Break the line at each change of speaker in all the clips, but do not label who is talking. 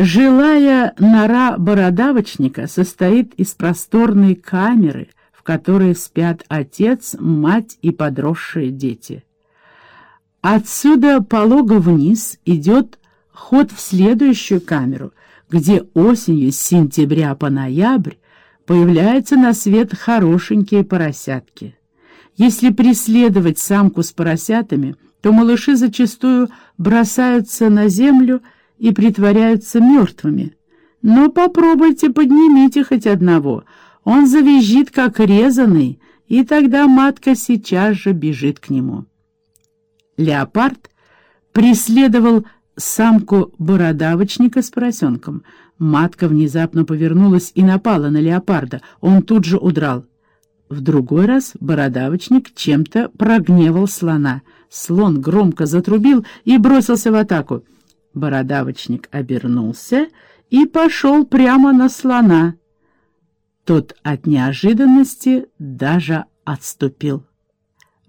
Жилая нора бородавочника состоит из просторной камеры, в которой спят отец, мать и подросшие дети. Отсюда полого вниз идет ход в следующую камеру, где осенью с сентября по ноябрь появляются на свет хорошенькие поросятки. Если преследовать самку с поросятами, то малыши зачастую бросаются на землю притворяются мертвыми. Но попробуйте поднимите хоть одного, он завизжит, как резанный, и тогда матка сейчас же бежит к нему. Леопард преследовал самку бородавочника с поросенком. Матка внезапно повернулась и напала на леопарда. Он тут же удрал. В другой раз бородавочник чем-то прогневал слона. Слон громко затрубил и бросился в атаку. Бородавочник обернулся и пошел прямо на слона. Тот от неожиданности даже отступил.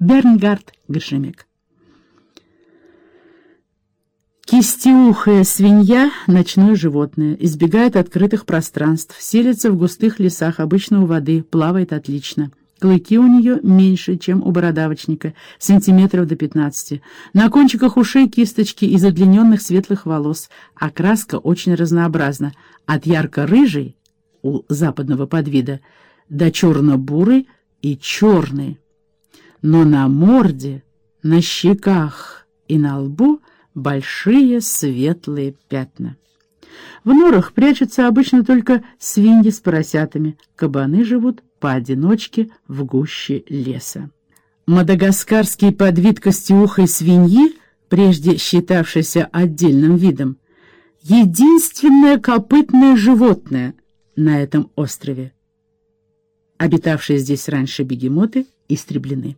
Бернгард Гршемик Кистеухая свинья — ночное животное, избегает открытых пространств, селится в густых лесах, обычно у воды, плавает отлично. Клыки у нее меньше, чем у бородавочника, сантиметров до 15. На кончиках ушей кисточки из удлиненных светлых волос. Окраска очень разнообразна, от ярко-рыжей у западного подвида до черно-бурой и черной. Но на морде, на щеках и на лбу — большие светлые пятна. В норах прячутся обычно только свиньи с поросятами, кабаны живут поодиночке в гуще леса. Мадагаскарский подвид костеухой свиньи, прежде считавшийся отдельным видом, единственное копытное животное на этом острове. Обитавшие здесь раньше бегемоты истреблены.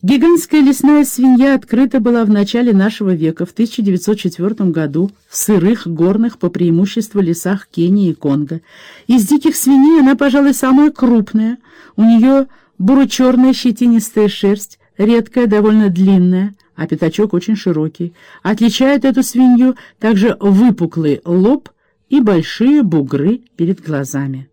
Гигантская лесная свинья открыта была в начале нашего века, в 1904 году, в сырых, горных, по преимуществу лесах Кении и Конго. Из диких свиней она, пожалуй, самая крупная. У нее буро-черная щетинистая шерсть, редкая, довольно длинная, а пятачок очень широкий. Отличает эту свинью также выпуклый лоб и большие бугры перед глазами.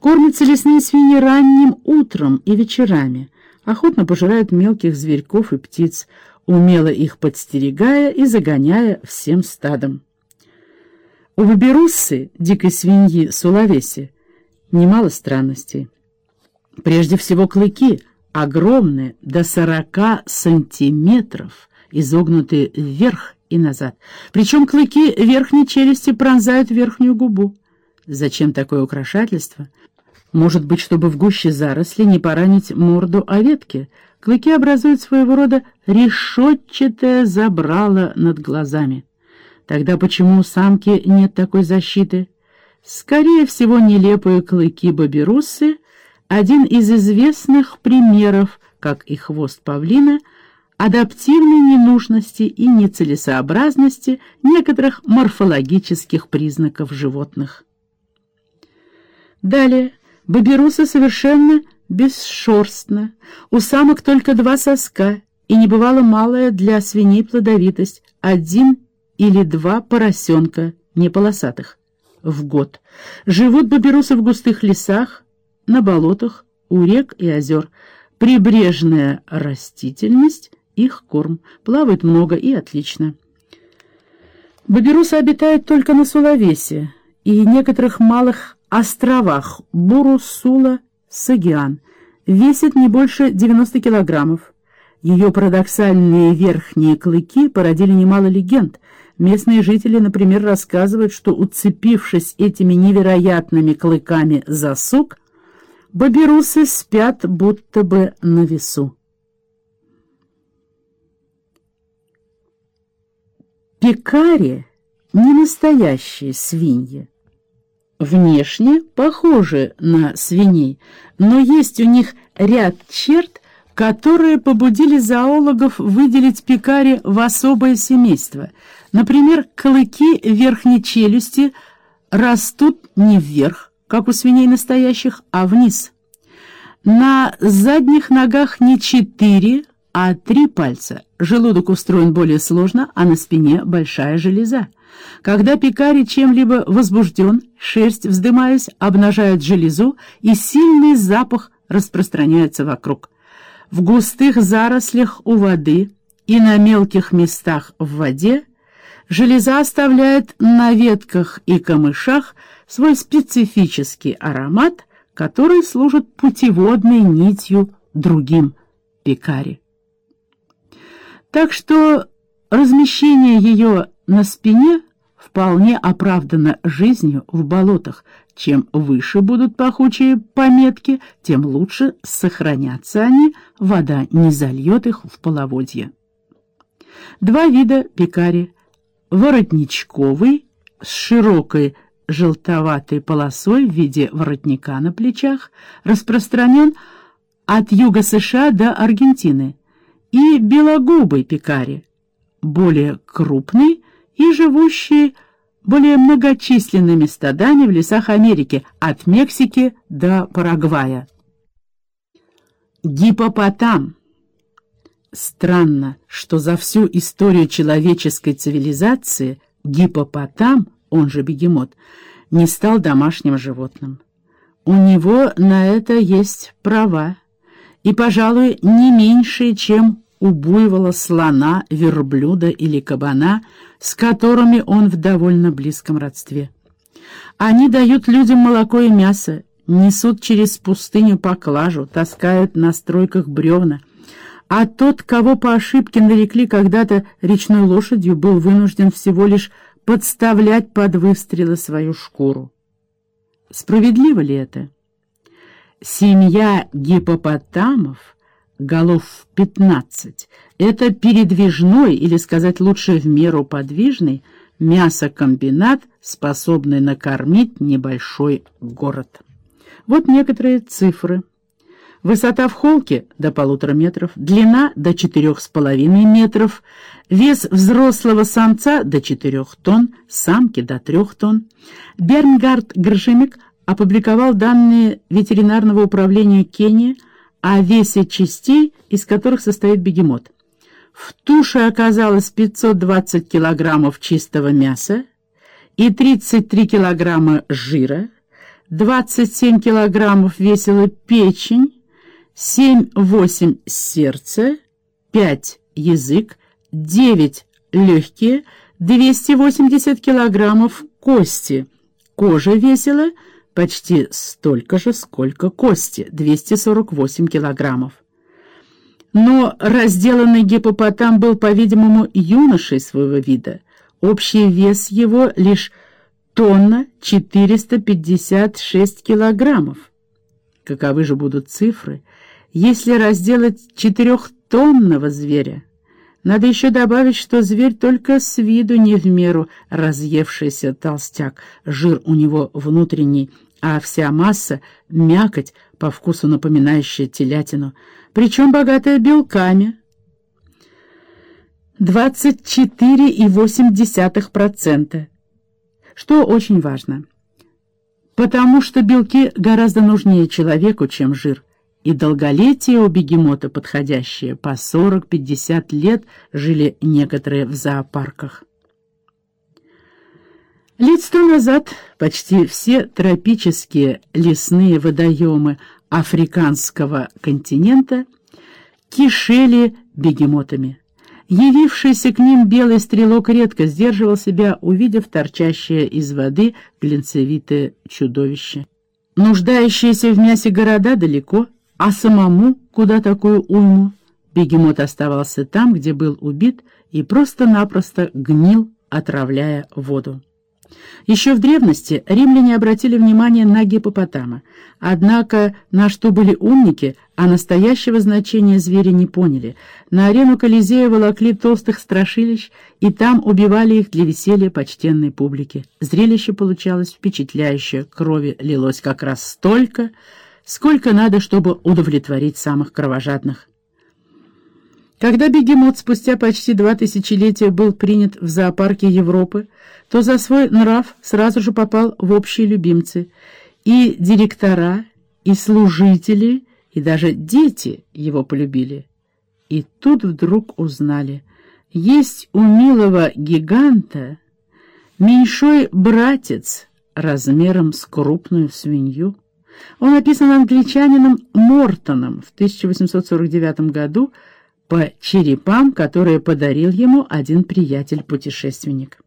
Кормятся лесные свиньи ранним утром и вечерами – охотно пожирают мелких зверьков и птиц, умело их подстерегая и загоняя всем стадом. У баберуссы, дикой свиньи Сулавеси, немало странностей. Прежде всего клыки, огромные, до сорока сантиметров, изогнутые вверх и назад. Причем клыки верхней челюсти пронзают верхнюю губу. Зачем такое украшательство? Может быть, чтобы в гуще заросли не поранить морду о ветке. Клыки образуют своего рода решетчатое забрало над глазами. Тогда почему у самки нет такой защиты? Скорее всего, нелепые клыки бабирусы — один из известных примеров, как и хвост павлина, адаптивной ненужности и нецелесообразности некоторых морфологических признаков животных. Далее. Баберуса совершенно бесшерстна, у самок только два соска, и не бывало малая для свиней плодовитость, один или два поросенка, не полосатых, в год. Живут баберусы в густых лесах, на болотах, у рек и озер. Прибрежная растительность — их корм, плавает много и отлично. Баберусы обитают только на Сулавесе и некоторых малых островах Бурусула, Сагиан, весит не больше 90 килограммов. Ее парадоксальные верхние клыки породили немало легенд. Местные жители, например, рассказывают, что, уцепившись этими невероятными клыками за сук, бабирусы спят будто бы на весу. Пекари — не настоящие свиньи внешне похожи на свиней, но есть у них ряд черт, которые побудили зоологов выделить пекари в особое семейство. Например, клыки верхней челюсти растут не вверх, как у свиней настоящих, а вниз. На задних ногах не четыре, а три пальца. Желудок устроен более сложно, а на спине большая железа. Когда пекарь чем-либо возбужден, шерсть, вздымаясь, обнажает железу, и сильный запах распространяется вокруг. В густых зарослях у воды и на мелких местах в воде железа оставляет на ветках и камышах свой специфический аромат, который служит путеводной нитью другим пекаре. Так что размещение ее на спине вполне оправдано жизнью в болотах. Чем выше будут пахучие пометки, тем лучше сохранятся они, вода не зальет их в половодье. Два вида пекари. Воротничковый с широкой желтоватой полосой в виде воротника на плечах распространен от юга США до Аргентины, и белогубый пекари, более крупный и живущий более многочисленными стадами в лесах Америки, от Мексики до Парагвая. Гипопотам. Странно, что за всю историю человеческой цивилизации гипопотам, он же бегемот, не стал домашним животным. У него на это есть права, и, пожалуй, не меньшие, чем у буйвола, слона, верблюда или кабана, с которыми он в довольно близком родстве. Они дают людям молоко и мясо, несут через пустыню поклажу, таскают на стройках бревна, а тот, кого по ошибке нарекли когда-то речной лошадью, был вынужден всего лишь подставлять под выстрелы свою шкуру. Справедливо ли это? Семья гипопотамов, голов 15, это передвижной, или сказать лучше в меру подвижный, мясокомбинат, способный накормить небольшой город. Вот некоторые цифры. Высота в холке до полутора метров, длина до четырех с половиной метров, вес взрослого самца до четырех тонн, самки до трех тонн. Бернгард Гржемик опубликовал данные ветеринарного управления Кении о весе частей, из которых состоит бегемот. В туше оказалось 520 килограммов чистого мяса и 33 килограмма жира, 27 килограммов весила печень, 7-8 сердце, 5 язык, 9 легкие, 280 килограммов кости. Кожа весила почти столько же, сколько кости, 248 килограммов. Но разделанный гипопотам был, по-видимому, юношей своего вида. Общий вес его лишь тонна 456 килограммов. Каковы же будут цифры, если разделать четырехтонного зверя? Надо еще добавить, что зверь только с виду не в меру разъевшийся толстяк, жир у него внутренний – а вся масса — мякоть, по вкусу напоминающая телятину, причем богатая белками. 24,8%, что очень важно, потому что белки гораздо нужнее человеку, чем жир, и долголетие у бегемота подходящее, по 40-50 лет жили некоторые в зоопарках. Лет сто назад почти все тропические лесные водоемы африканского континента кишели бегемотами. Явившийся к ним белый стрелок редко сдерживал себя, увидев торчащее из воды глинцевитое чудовище. Нуждающиеся в мясе города далеко, а самому куда такую уйму? Бегемот оставался там, где был убит, и просто-напросто гнил, отравляя воду. Еще в древности римляне обратили внимание на гипопотама, однако на что были умники, а настоящего значения зверя не поняли. На арену Колизея волокли толстых страшилищ, и там убивали их для веселья почтенной публики. Зрелище получалось впечатляющее, крови лилось как раз столько, сколько надо, чтобы удовлетворить самых кровожадных. Когда бегемот спустя почти два тысячелетия был принят в зоопарке Европы, то за свой нрав сразу же попал в общие любимцы. И директора, и служители, и даже дети его полюбили. И тут вдруг узнали, есть у милого гиганта Меньшой братец размером с крупную свинью. Он описан англичанином Мортоном в 1849 году по черепам, которые подарил ему один приятель-путешественник.